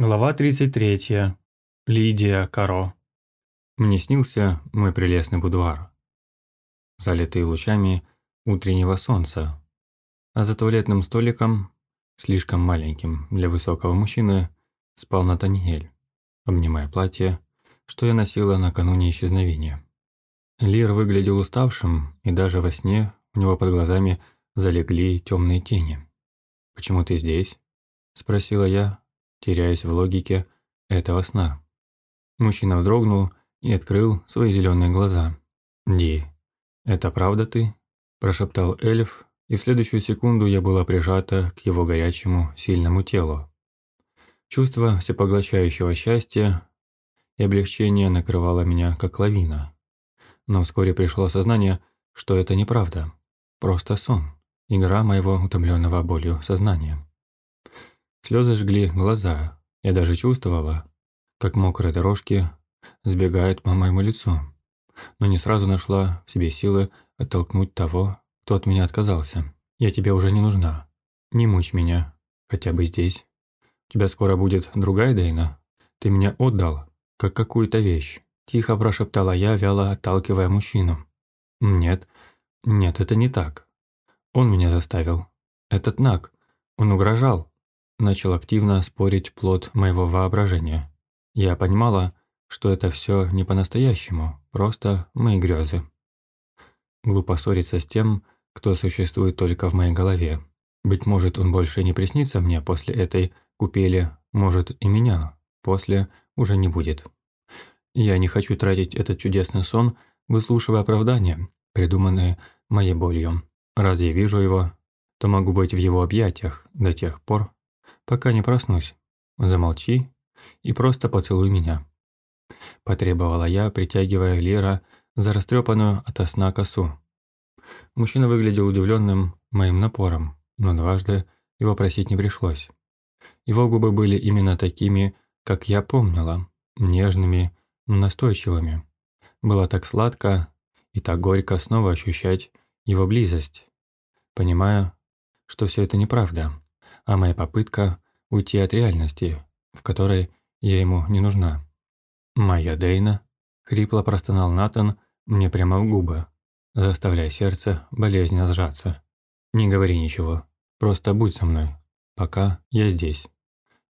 Глава 33. Лидия Каро. Мне снился мой прелестный будуар, залитый лучами утреннего солнца, а за туалетным столиком, слишком маленьким для высокого мужчины, спал Натаниэль, обнимая платье, что я носила накануне исчезновения. Лир выглядел уставшим, и даже во сне у него под глазами залегли темные тени. «Почему ты здесь?» – спросила я, теряясь в логике этого сна. Мужчина вздрогнул и открыл свои зеленые глаза. «Ди, это правда ты?» – прошептал эльф, и в следующую секунду я была прижата к его горячему, сильному телу. Чувство всепоглощающего счастья и облегчения накрывало меня, как лавина. Но вскоре пришло осознание, что это неправда, просто сон, игра моего утомленного болью сознания. Слезы жгли глаза. Я даже чувствовала, как мокрые дорожки сбегают по моему лицу. Но не сразу нашла в себе силы оттолкнуть того, кто от меня отказался. «Я тебе уже не нужна. Не мучь меня. Хотя бы здесь. У тебя скоро будет другая Дейна. Ты меня отдал, как какую-то вещь». Тихо прошептала я, вяло отталкивая мужчину. «Нет, нет, это не так. Он меня заставил. Этот Наг. Он угрожал начал активно спорить плод моего воображения. Я понимала, что это все не по-настоящему, просто мои грезы. Глупо ссориться с тем, кто существует только в моей голове. Быть может, он больше не приснится мне после этой купели, может, и меня после уже не будет. Я не хочу тратить этот чудесный сон, выслушивая оправдания, придуманные моей болью. Раз я вижу его, то могу быть в его объятиях до тех пор, пока не проснусь. Замолчи и просто поцелуй меня». Потребовала я, притягивая Лера за растрепанную ото сна косу. Мужчина выглядел удивленным моим напором, но дважды его просить не пришлось. Его губы были именно такими, как я помнила, нежными, настойчивыми. Было так сладко и так горько снова ощущать его близость. Понимаю, что все это неправда а моя попытка уйти от реальности, в которой я ему не нужна. «Моя Дейна», — хрипло простонал Натан мне прямо в губы, заставляя сердце болезненно сжаться. «Не говори ничего, просто будь со мной, пока я здесь.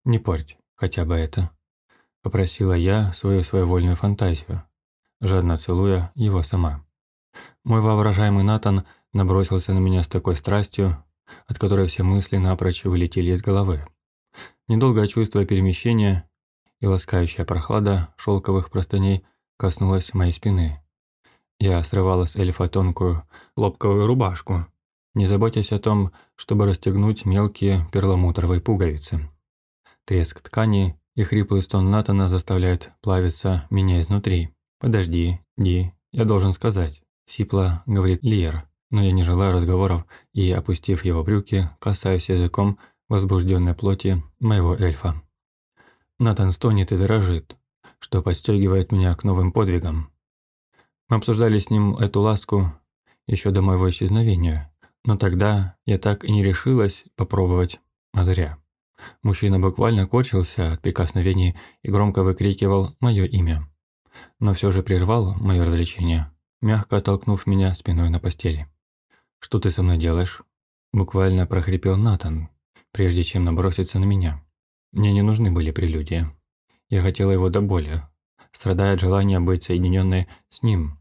Не порть хотя бы это», — попросила я свою своевольную фантазию, жадно целуя его сама. Мой воображаемый Натан набросился на меня с такой страстью, от которой все мысли напрочь вылетели из головы. Недолгое чувство перемещения и ласкающая прохлада шелковых простыней коснулась моей спины. Я срывала с эльфа тонкую лобковую рубашку, не заботясь о том, чтобы расстегнуть мелкие перламутровые пуговицы. Треск ткани и хриплый стон Натана заставляют плавиться меня изнутри. «Подожди, Ди, я должен сказать», – сипло говорит Лиер но я не желаю разговоров и, опустив его брюки, касаюсь языком возбужденной плоти моего эльфа. Натан стонет и дрожит, что подстегивает меня к новым подвигам. Мы обсуждали с ним эту ласку еще до моего исчезновения, но тогда я так и не решилась попробовать, а зря. Мужчина буквально корчился от прикосновений и громко выкрикивал мое имя. Но все же прервал мое развлечение, мягко оттолкнув меня спиной на постели. «Что ты со мной делаешь?» Буквально прохрипел Натан, прежде чем наброситься на меня. Мне не нужны были прелюдии. Я хотела его до боли, страдая от желания быть соединенной с ним.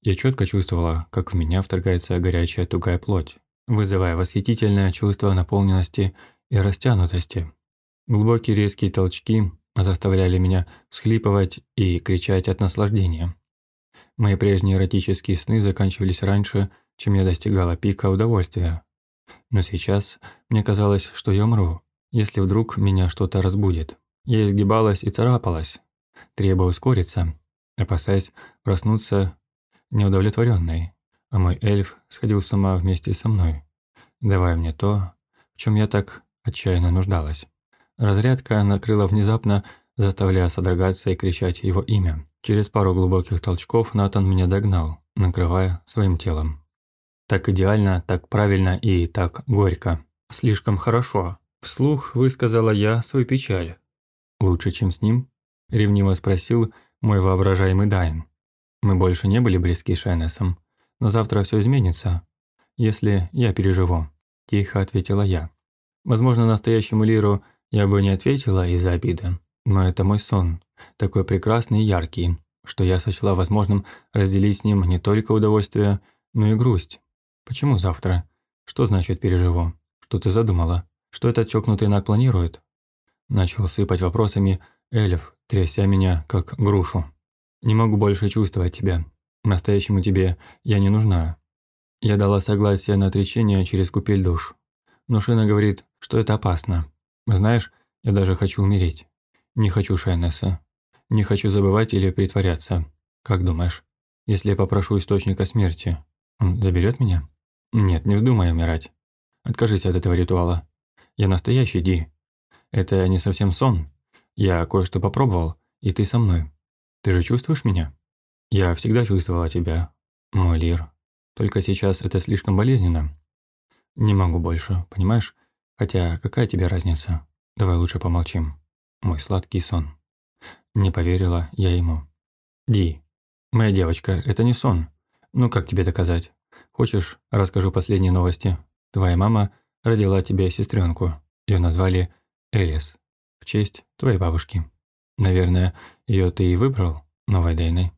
Я четко чувствовала, как в меня вторгается горячая тугая плоть, вызывая восхитительное чувство наполненности и растянутости. Глубокие резкие толчки заставляли меня всхлипывать и кричать от наслаждения. Мои прежние эротические сны заканчивались раньше, чем я достигала пика удовольствия. Но сейчас мне казалось, что я умру, если вдруг меня что-то разбудит. Я изгибалась и царапалась, требуя ускориться, опасаясь проснуться неудовлетворенной, а мой эльф сходил с ума вместе со мной, давая мне то, в чем я так отчаянно нуждалась. Разрядка накрыла внезапно, заставляя содрогаться и кричать его имя. Через пару глубоких толчков Натан меня догнал, накрывая своим телом. Так идеально, так правильно и так горько. Слишком хорошо. Вслух высказала я свою печаль, «Лучше, чем с ним?» – ревниво спросил мой воображаемый Дайн. Мы больше не были близки с но завтра все изменится, если я переживу», – тихо ответила я. Возможно, настоящему Лиру я бы не ответила из-за обиды, но это мой сон, такой прекрасный и яркий, что я сочла возможным разделить с ним не только удовольствие, но и грусть. Почему завтра? Что значит переживу? Что ты задумала? Что этот чокнутый наг планирует? Начал сыпать вопросами Эльф, тряся меня, как грушу. Не могу больше чувствовать тебя. Настоящему тебе я не нужна. Я дала согласие на отречение через купель душ. Но Шина говорит, что это опасно. Знаешь, я даже хочу умереть. Не хочу Шайнеса. Не хочу забывать или притворяться. Как думаешь, если я попрошу источника смерти, он заберет меня? Нет, не вздумай умирать. Откажись от этого ритуала. Я настоящий Ди. Это не совсем сон. Я кое-что попробовал, и ты со мной. Ты же чувствуешь меня? Я всегда чувствовала тебя, мой Лир. Только сейчас это слишком болезненно. Не могу больше, понимаешь? Хотя какая тебе разница? Давай лучше помолчим. Мой сладкий сон. Не поверила я ему. Ди, моя девочка, это не сон. Ну как тебе доказать? Хочешь, расскажу последние новости? Твоя мама родила тебе сестренку. Ее назвали Элис в честь твоей бабушки. Наверное, ее ты и выбрал новой Дейной?»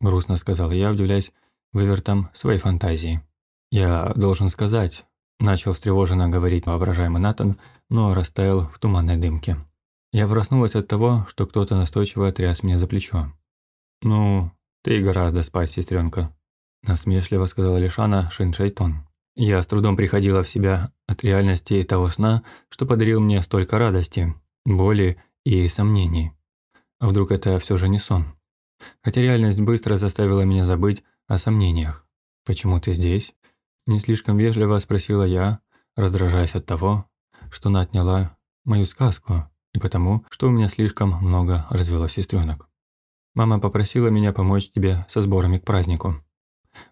Грустно сказал я, удивляясь вывертом своей фантазии. «Я должен сказать», – начал встревоженно говорить воображаемый Натан, но растаял в туманной дымке. Я проснулась от того, что кто-то настойчиво тряс меня за плечо. «Ну, ты гораздо спать, сестренка, насмешливо сказала Лишана Шиншайтон. Я с трудом приходила в себя от реальности того сна, что подарил мне столько радости, боли и сомнений. А вдруг это все же не сон? Хотя реальность быстро заставила меня забыть о сомнениях. «Почему ты здесь?» Не слишком вежливо спросила я, раздражаясь от того, что она отняла мою сказку, и потому, что у меня слишком много развелось сестренок. Мама попросила меня помочь тебе со сборами к празднику.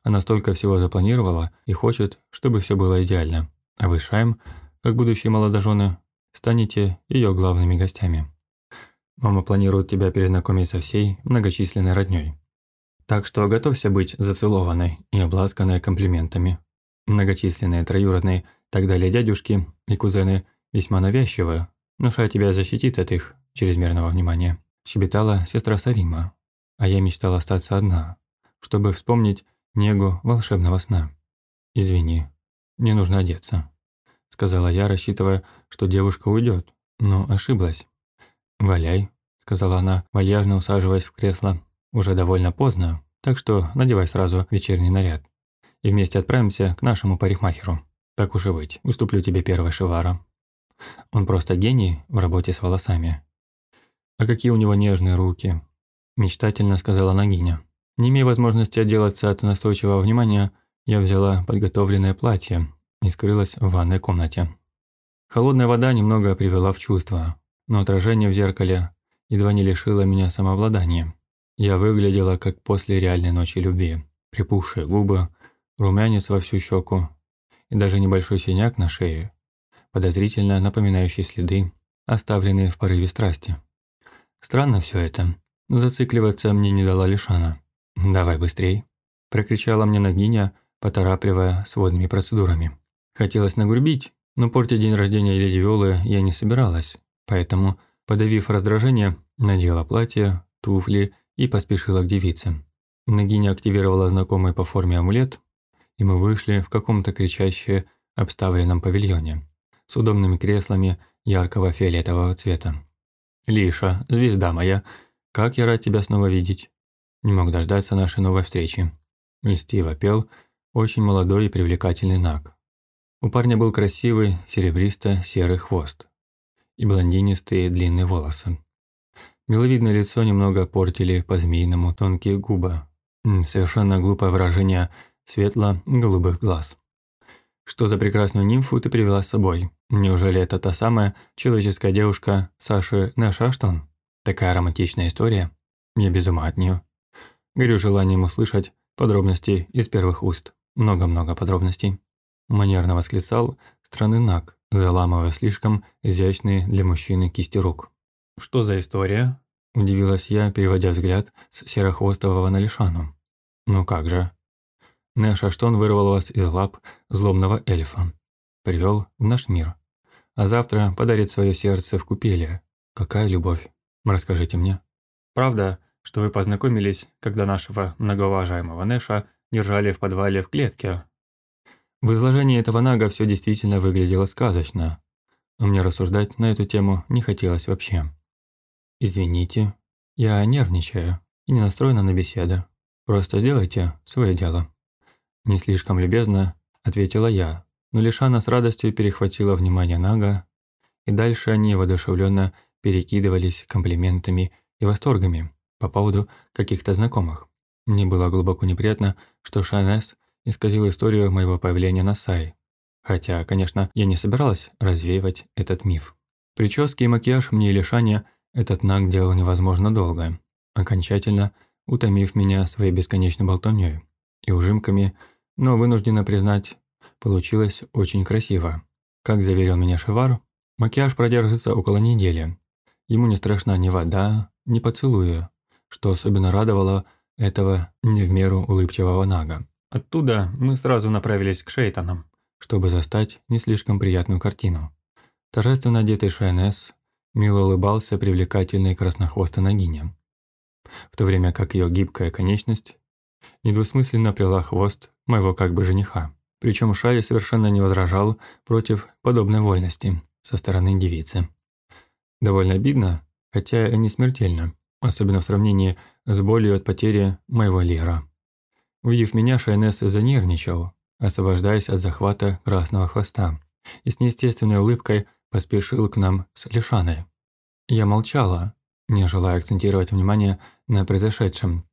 Она столько всего запланировала и хочет, чтобы все было идеально. А вы, Шайм, как будущие молодожены, станете ее главными гостями. Мама планирует тебя перезнакомить со всей многочисленной роднёй. Так что готовься быть зацелованной и обласканной комплиментами. Многочисленные троюродные, так далее дядюшки и кузены весьма навязчивы, Нуша тебя защитит от их чрезмерного внимания. Щебетала сестра Сарима, а я мечтала остаться одна, чтобы вспомнить негу волшебного сна. «Извини, мне нужно одеться», – сказала я, рассчитывая, что девушка уйдет, но ошиблась. «Валяй», – сказала она, вальяжно усаживаясь в кресло. «Уже довольно поздно, так что надевай сразу вечерний наряд. И вместе отправимся к нашему парикмахеру. Так уж и быть, уступлю тебе первой Шивара. Он просто гений в работе с волосами». «А какие у него нежные руки», – мечтательно сказала Нагиня. Не имея возможности отделаться от настойчивого внимания, я взяла подготовленное платье и скрылась в ванной комнате. Холодная вода немного привела в чувство, но отражение в зеркале едва не лишило меня самообладания. Я выглядела, как после реальной ночи любви. Припухшие губы, румянец во всю щеку и даже небольшой синяк на шее, подозрительно напоминающий следы, оставленные в порыве страсти. Странно все это, но зацикливаться мне не дала Лишана. «Давай быстрей», – прокричала мне Нагиня, поторапливая с водными процедурами. Хотелось нагрубить, но портить день рождения леди Виолы я не собиралась, поэтому, подавив раздражение, надела платье, туфли и поспешила к девице. Нагиня активировала знакомый по форме амулет, и мы вышли в каком-то кричаще обставленном павильоне с удобными креслами яркого фиолетового цвета. «Лиша, звезда моя, как я рад тебя снова видеть!» Не мог дождаться нашей новой встречи. Льстиво пел очень молодой и привлекательный наг. У парня был красивый серебристо-серый хвост и блондинистые длинные волосы. Миловидное лицо немного портили по-змеиному тонкие губы. Совершенно глупое выражение светло-голубых глаз. «Что за прекрасную нимфу ты привела с собой? Неужели это та самая человеческая девушка Саши Нашаштон? Такая романтичная история. Я без ума от нее. Горю желанием услышать подробности из первых уст. Много-много подробностей. Манерно восклицал страны Нак, заламывая слишком изящные для мужчины кисти рук. «Что за история?» – удивилась я, переводя взгляд с серохвостового на Лишану. «Ну как же?» Нэш Аштон вырвал вас из лап злобного эльфа, привел в наш мир, а завтра подарит свое сердце в купеле. Какая любовь? Расскажите мне. Правда, что вы познакомились, когда нашего многоуважаемого Нэша держали в подвале в клетке? В изложении этого нага все действительно выглядело сказочно, но мне рассуждать на эту тему не хотелось вообще. «Извините, я нервничаю и не настроена на беседу. Просто сделайте свое дело». Не слишком любезно ответила я, но Лишана с радостью перехватила внимание Нага, и дальше они воодушевленно перекидывались комплиментами и восторгами по поводу каких-то знакомых. Мне было глубоко неприятно, что Шанес исказил историю моего появления на Сай. Хотя, конечно, я не собиралась развеивать этот миф. Прически и макияж мне и Лишане этот Наг делал невозможно долго, окончательно утомив меня своей бесконечной болтовнёй и ужимками но вынуждена признать, получилось очень красиво. Как заверил меня Шевар, макияж продержится около недели. Ему не страшна ни вода, ни поцелуя, что особенно радовало этого не в меру улыбчивого Нага. Оттуда мы сразу направились к Шейтанам, чтобы застать не слишком приятную картину. Торжественно одетый Шайнес мило улыбался привлекательной краснохвостой Нагине, в то время как ее гибкая конечность недвусмысленно плела хвост моего как бы жениха. Причем Шали совершенно не возражал против подобной вольности со стороны девицы. Довольно обидно, хотя и не смертельно, особенно в сравнении с болью от потери моего Лера. Увидев меня, Шайнес занервничал, освобождаясь от захвата красного хвоста, и с неестественной улыбкой поспешил к нам с Лишаной. Я молчала, не желая акцентировать внимание на произошедшем,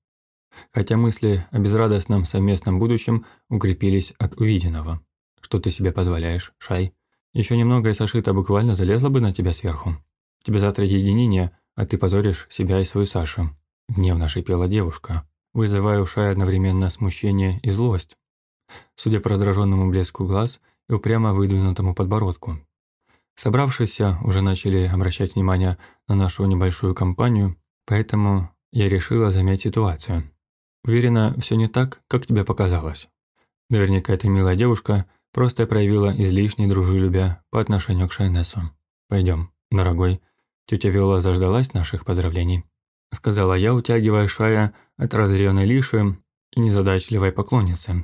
хотя мысли о безрадостном совместном будущем укрепились от увиденного. «Что ты себе позволяешь, Шай? Еще немного и Сашита буквально залезла бы на тебя сверху. Тебе завтра единение, а ты позоришь себя и свою Сашу». Гневно шипела девушка, вызывая у Шая одновременно смущение и злость. Судя по раздраженному блеску глаз и упрямо выдвинутому подбородку. Собравшиеся уже начали обращать внимание на нашу небольшую компанию, поэтому я решила замять ситуацию. Уверена, все не так, как тебе показалось. Наверняка эта милая девушка просто проявила излишнее дружелюбие по отношению к Шайнесу. Пойдем, дорогой. Тетя Виола заждалась наших поздравлений. Сказала я, утягивая Шая от разъяренной лиши и незадачливой поклонницы.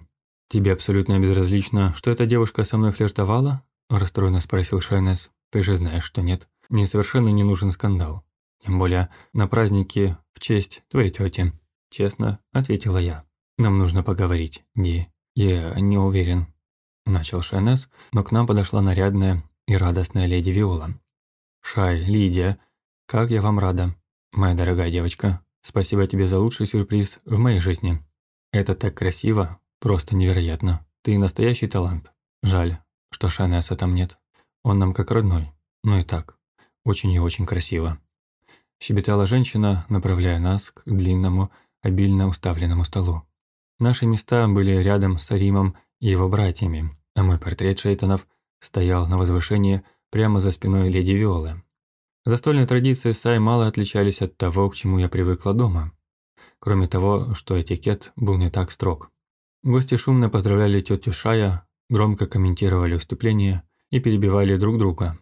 «Тебе абсолютно безразлично, что эта девушка со мной флиртовала?» – расстроенно спросил Шайнес. «Ты же знаешь, что нет. Мне совершенно не нужен скандал. Тем более на празднике в честь твоей тети. Честно, ответила я. Нам нужно поговорить, Ди. Я не уверен. Начал Шенес, но к нам подошла нарядная и радостная леди Виола. «Шай, Лидия, как я вам рада, моя дорогая девочка. Спасибо тебе за лучший сюрприз в моей жизни. Это так красиво, просто невероятно. Ты настоящий талант. Жаль, что Шанеса там нет. Он нам как родной. Ну и так, очень и очень красиво». Щебетала женщина, направляя нас к длинному, обильно уставленному столу. Наши места были рядом с Аримом и его братьями, а мой портрет Шейтонов стоял на возвышении прямо за спиной леди Виолы. Застольные традиции Сай мало отличались от того, к чему я привыкла дома. Кроме того, что этикет был не так строг. Гости шумно поздравляли тетю Шая, громко комментировали выступления и перебивали друг друга.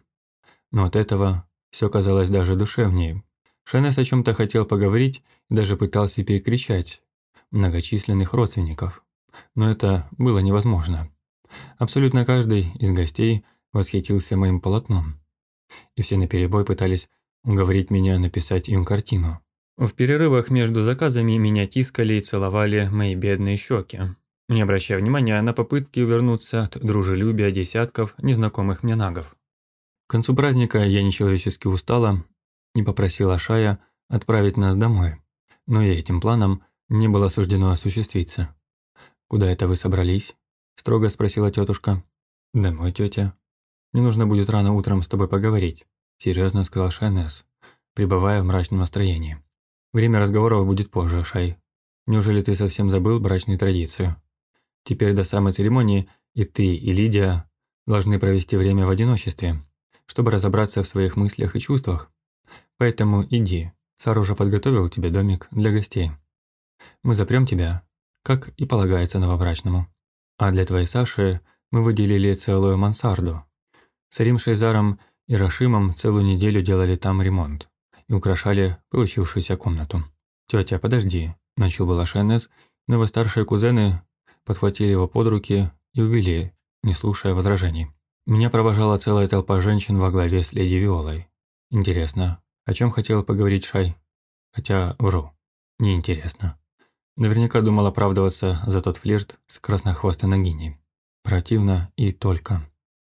Но от этого все казалось даже душевнее, Шанес о чем то хотел поговорить и даже пытался перекричать многочисленных родственников. Но это было невозможно. Абсолютно каждый из гостей восхитился моим полотном. И все наперебой пытались уговорить меня написать им картину. В перерывах между заказами меня тискали и целовали мои бедные щеки, не обращая внимания на попытки вернуться от дружелюбия десятков незнакомых мне нагов. К концу праздника я нечеловечески устала не попросила Шая отправить нас домой, но и этим планом не было суждено осуществиться. «Куда это вы собрались?» – строго спросила тетушка. «Домой, тетя. Мне нужно будет рано утром с тобой поговорить», – серьезно сказал Шайнес, пребывая в мрачном настроении. «Время разговоров будет позже, Шай. Неужели ты совсем забыл брачные традиции? Теперь до самой церемонии и ты, и Лидия должны провести время в одиночестве, чтобы разобраться в своих мыслях и чувствах, Поэтому иди, Сар уже подготовил тебе домик для гостей. Мы запрем тебя, как и полагается новобрачному. А для твоей Саши мы выделили целую мансарду. С Рим Шейзаром и Рашимом целую неделю делали там ремонт и украшали получившуюся комнату. «Тётя, подожди», – начал было Шенес, но его старшие кузены подхватили его под руки и увели, не слушая возражений. Меня провожала целая толпа женщин во главе с леди Виолой. Интересно, о чем хотел поговорить Шай? Хотя вру. Неинтересно. Наверняка думал оправдываться за тот флирт с краснохвостой Нагиней. Противно и только.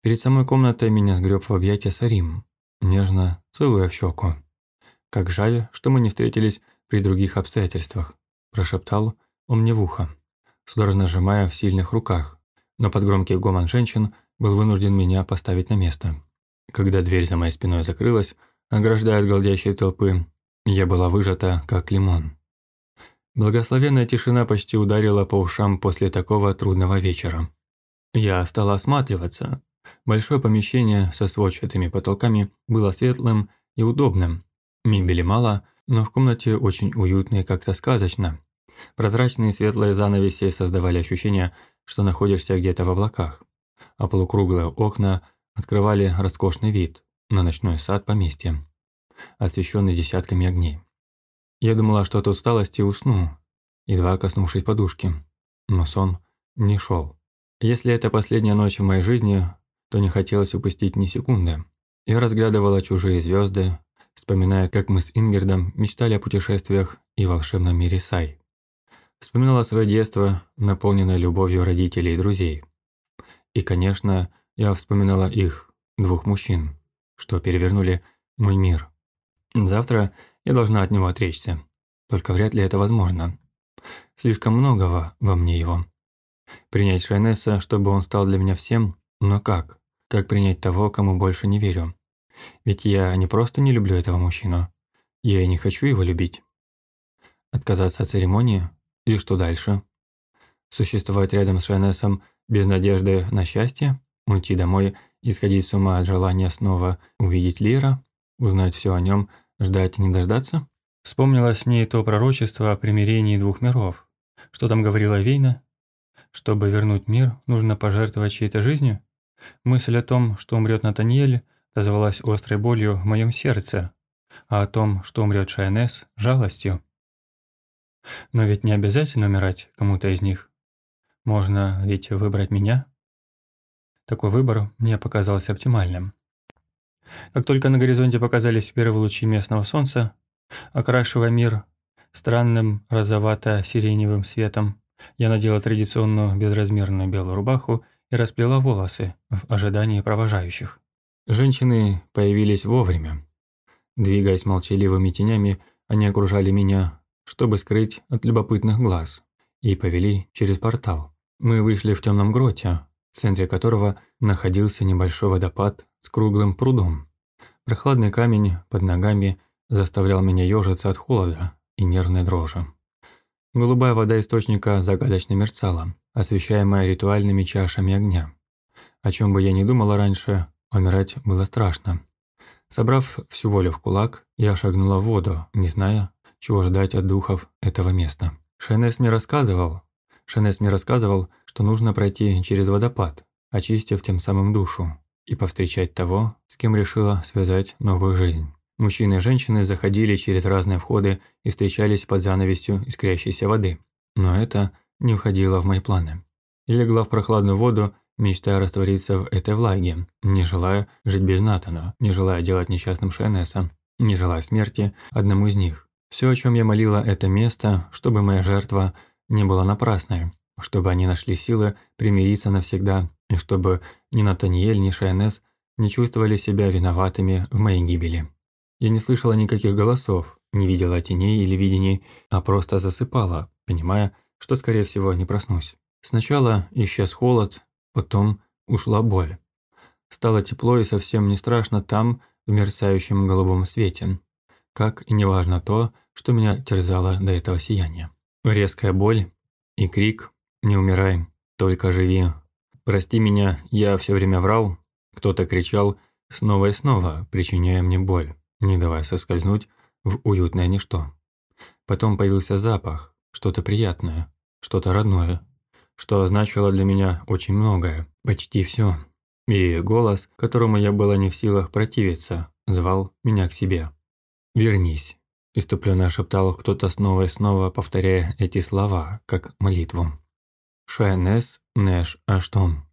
Перед самой комнатой меня сгреб в объятия Сарим, нежно целуя в щеку. «Как жаль, что мы не встретились при других обстоятельствах», – прошептал он мне в ухо, судорожно сжимая в сильных руках, но под громкий гомон женщин был вынужден меня поставить на место. Когда дверь за моей спиной закрылась, ограждая от голдящей толпы, я была выжата, как лимон. Благословенная тишина почти ударила по ушам после такого трудного вечера. Я стала осматриваться. Большое помещение со сводчатыми потолками было светлым и удобным. Мебели мало, но в комнате очень уютно и как-то сказочно. Прозрачные светлые занавеси создавали ощущение, что находишься где-то в облаках, а полукруглые окна открывали роскошный вид на ночной сад поместья, освещенный десятками огней. Я думала, что от усталости усну, едва коснувшись подушки, но сон не шел. Если это последняя ночь в моей жизни, то не хотелось упустить ни секунды. Я разглядывала чужие звезды, вспоминая, как мы с Ингердом мечтали о путешествиях и волшебном мире Сай. Вспоминала свое детство, наполненное любовью родителей и друзей. И, конечно, я вспоминала их, двух мужчин, что перевернули мой мир. Завтра я должна от него отречься. Только вряд ли это возможно. Слишком многого во мне его. Принять Шайнеса, чтобы он стал для меня всем, но как? Как принять того, кому больше не верю? Ведь я не просто не люблю этого мужчину, я и не хочу его любить. Отказаться от церемонии? И что дальше? Существовать рядом с Шайнесом без надежды на счастье? Уйти домой и сходить с ума от желания снова увидеть Лира? Узнать все о нем, ждать и не дождаться? Вспомнилось мне и то пророчество о примирении двух миров. Что там говорила Вейна? Чтобы вернуть мир, нужно пожертвовать чьей-то жизнью? Мысль о том, что умрет Натаниэль, отозвалась острой болью в моем сердце, а о том, что умрет Шайнес, жалостью. Но ведь не обязательно умирать кому-то из них. Можно ведь выбрать меня. Такой выбор мне показался оптимальным. Как только на горизонте показались первые лучи местного солнца, окрашивая мир странным розовато-сиреневым светом, я надела традиционную безразмерную белую рубаху и расплела волосы в ожидании провожающих. Женщины появились вовремя. Двигаясь молчаливыми тенями, они окружали меня, чтобы скрыть от любопытных глаз, и повели через портал. Мы вышли в темном гроте, в центре которого находился небольшой водопад с круглым прудом. Прохладный камень под ногами заставлял меня ежиться от холода и нервной дрожи. Голубая вода источника загадочно мерцала, освещаемая ритуальными чашами огня. О чем бы я ни думала раньше, умирать было страшно. Собрав всю волю в кулак, я шагнула в воду, не зная, чего ждать от духов этого места. Шенес мне рассказывал, Шенес мне рассказывал, что нужно пройти через водопад, очистив тем самым душу, и повстречать того, с кем решила связать новую жизнь. Мужчины и женщины заходили через разные входы и встречались под занавесью искрящейся воды. Но это не входило в мои планы. Я легла в прохладную воду, мечтая раствориться в этой влаге, не желая жить без Натана, не желая делать несчастным Шенеса, не желая смерти одному из них. Все, о чем я молила это место, чтобы моя жертва не была напрасной, чтобы они нашли силы примириться навсегда, и чтобы ни Натаниэль, ни Шенес не чувствовали себя виноватыми в моей гибели. Я не слышала никаких голосов, не видела теней или видений, а просто засыпала, понимая, что, скорее всего, не проснусь. Сначала исчез холод, потом ушла боль. Стало тепло и совсем не страшно там, в мерцающем голубом свете. Как и неважно то, что меня терзало до этого сияния. Резкая боль и крик «Не умирай, только живи». «Прости меня, я все время врал», кто-то кричал снова и снова, причиняя мне боль. Не давая соскользнуть в уютное ничто. Потом появился запах, что-то приятное, что-то родное, что означало для меня очень многое, почти все. И голос, которому я была не в силах противиться, звал меня к себе. «Вернись», – иступленно шептал кто-то снова и снова, повторяя эти слова, как молитву. «Шайнес Нэш Аштон».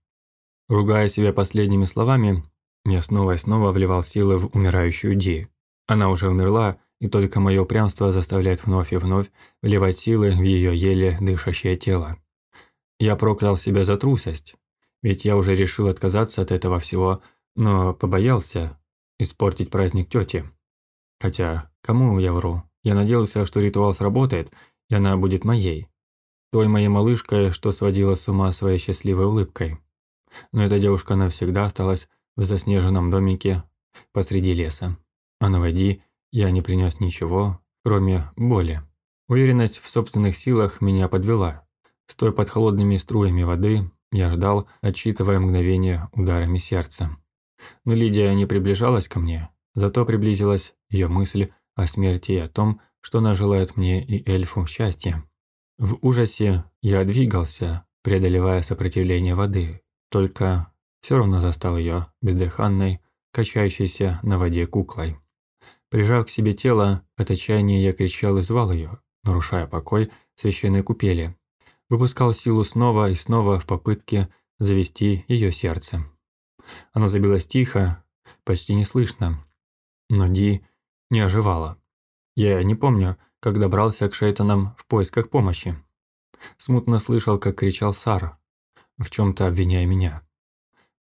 Ругая себя последними словами, я снова и снова вливал силы в умирающую Ди. Она уже умерла, и только мое упрямство заставляет вновь и вновь вливать силы в ее еле дышащее тело. Я проклял себя за трусость, ведь я уже решил отказаться от этого всего, но побоялся испортить праздник тети. Хотя, кому я вру? Я надеялся, что ритуал сработает, и она будет моей. Той моей малышкой, что сводила с ума своей счастливой улыбкой. Но эта девушка навсегда осталась в заснеженном домике посреди леса. А на воде я не принес ничего, кроме боли. Уверенность в собственных силах меня подвела. Стоя под холодными струями воды, я ждал, отсчитывая мгновение ударами сердца. Но Лидия не приближалась ко мне, зато приблизилась ее мысль о смерти и о том, что она желает мне и эльфу счастья. В ужасе я двигался, преодолевая сопротивление воды, только все равно застал ее бездыханной, качающейся на воде куклой. Прижав к себе тело, от отчаяния я кричал и звал ее, нарушая покой священной купели. Выпускал силу снова и снова в попытке завести ее сердце. Оно забилось тихо, почти неслышно, но Ди не оживала. Я не помню, как добрался к шейтанам в поисках помощи. Смутно слышал, как кричал Сара, в чем-то обвиняя меня.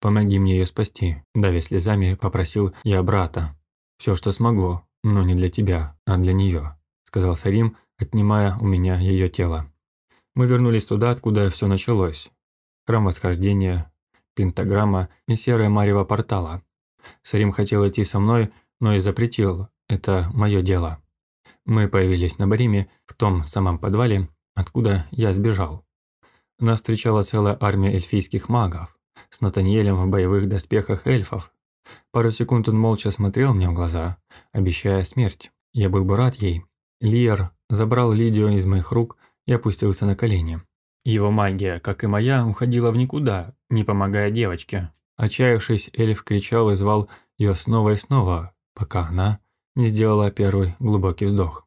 «Помоги мне ее спасти», – давя слезами, попросил я брата. «Все, что смогу, но не для тебя, а для нее», – сказал Сарим, отнимая у меня ее тело. Мы вернулись туда, откуда все началось. Храм Восхождения, пентаграмма и серая марево портала. Сарим хотел идти со мной, но и запретил. Это мое дело. Мы появились на Бариме, в том самом подвале, откуда я сбежал. Нас встречала целая армия эльфийских магов, с Натаниэлем в боевых доспехах эльфов. Пару секунд он молча смотрел мне в глаза, обещая смерть. Я был бы рад ей. Лиер забрал Лидию из моих рук и опустился на колени. Его магия, как и моя, уходила в никуда, не помогая девочке. Отчаявшись, эльф кричал и звал ее снова и снова, пока она не сделала первый глубокий вздох.